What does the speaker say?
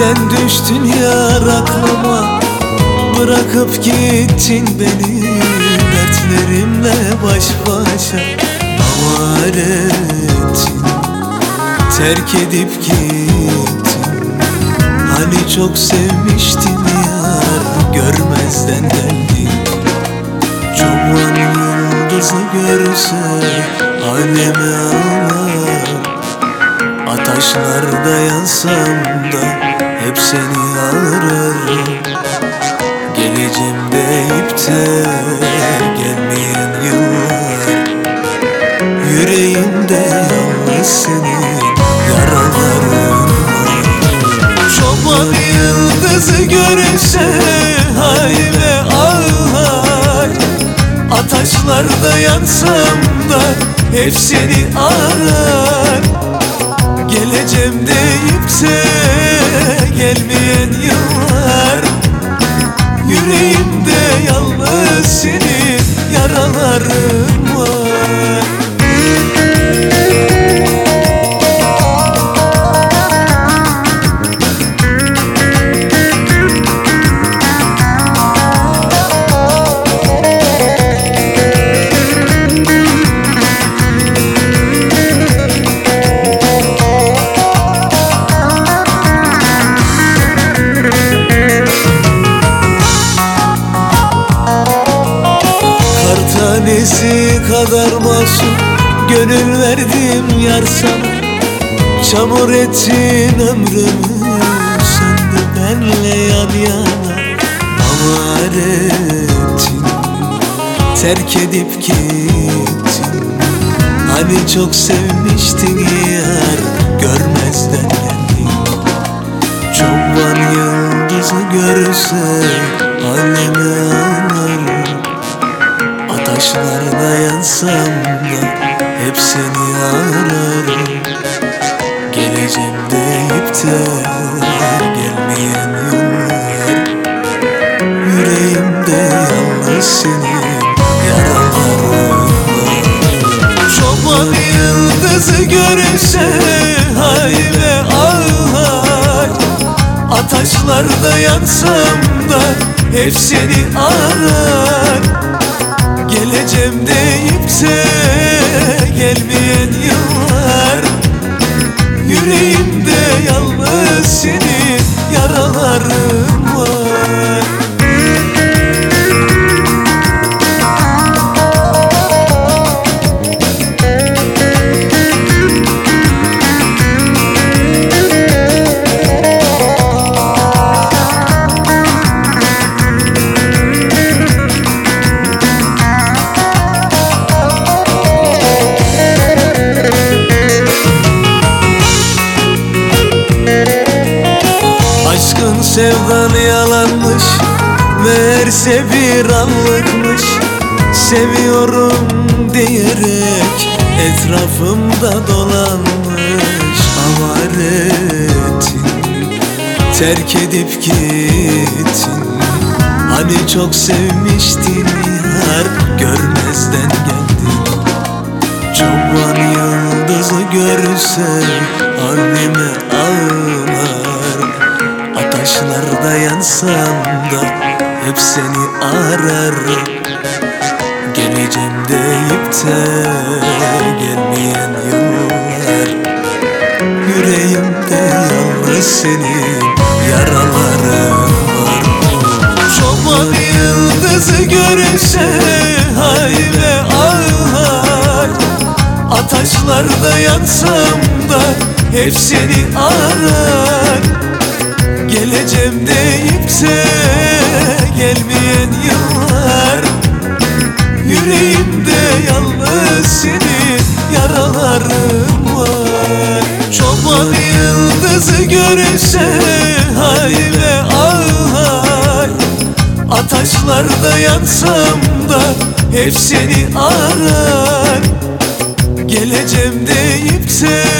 Sen düştün yar aklıma Bırakıp gittin beni Dertlerimle baş başa. Avar ettin Terk edip gittin Hani çok sevmiştin yar Görmezden geldin Çoban yıldızı görse Aleme ağlar Ataşlarda yansam da Hep seni ararım Geleceğim deyip de Gelmeyen yıllar. Yüreğimde yalnız senin Yaraların Çoban yıldızı görürse Hayve ağlar. Ataşlarda yansam da Hep seni arar Geleceğim deyip de Gelmeyen yıllar Yüreğimde tanesi kadar masum Gönül verdim yar sana. Çamur ettin ömrümü Sen de benle yan yana. Avar ettin Terk edip gittin. Hani çok sevmiştin yar Görmezden geldin. Çoban yıldızı görse Aleme ağlarım Ataşlarda yansam da Hep seni ararım. Geleceğim deyip de Gelmeyen yıllar Yüreğimde yalnız senin Yaraların var Çoban yıldızı görürse Hayve ağlar. Ataşlarda yansam da Hep seni arar Geleceğim deyip de Gelmeyen yıllar. Yüreğimde yalnız senin yaraların Aşkın sevdan yalanmış Meğerse bir anlıkmış Seviyorum diyerek Etrafımda dolanmış. Avaretin Terk edip gittin. Hani çok sevmiştin yar Görmezden geldin. Çoban yıldızı görse Anneme ağlar Ataşlarda yansam da Hep seni ararım Geleceğim deyip de Gelmeyen yıllar. Yüreğimde yalnız senin yaraların var. Çoban yıldızı görürse Hayve ağlar. Ataşlarda yansam da Hep seni arar Geleceğim deyip de Gelmeyen yıllar Yüreğimde yalnız senin yaraların var. Çoban yıldızı görürse Hayve ağlar. Ataşlarda yansam da Hep seni arar. Geleceğim deyip de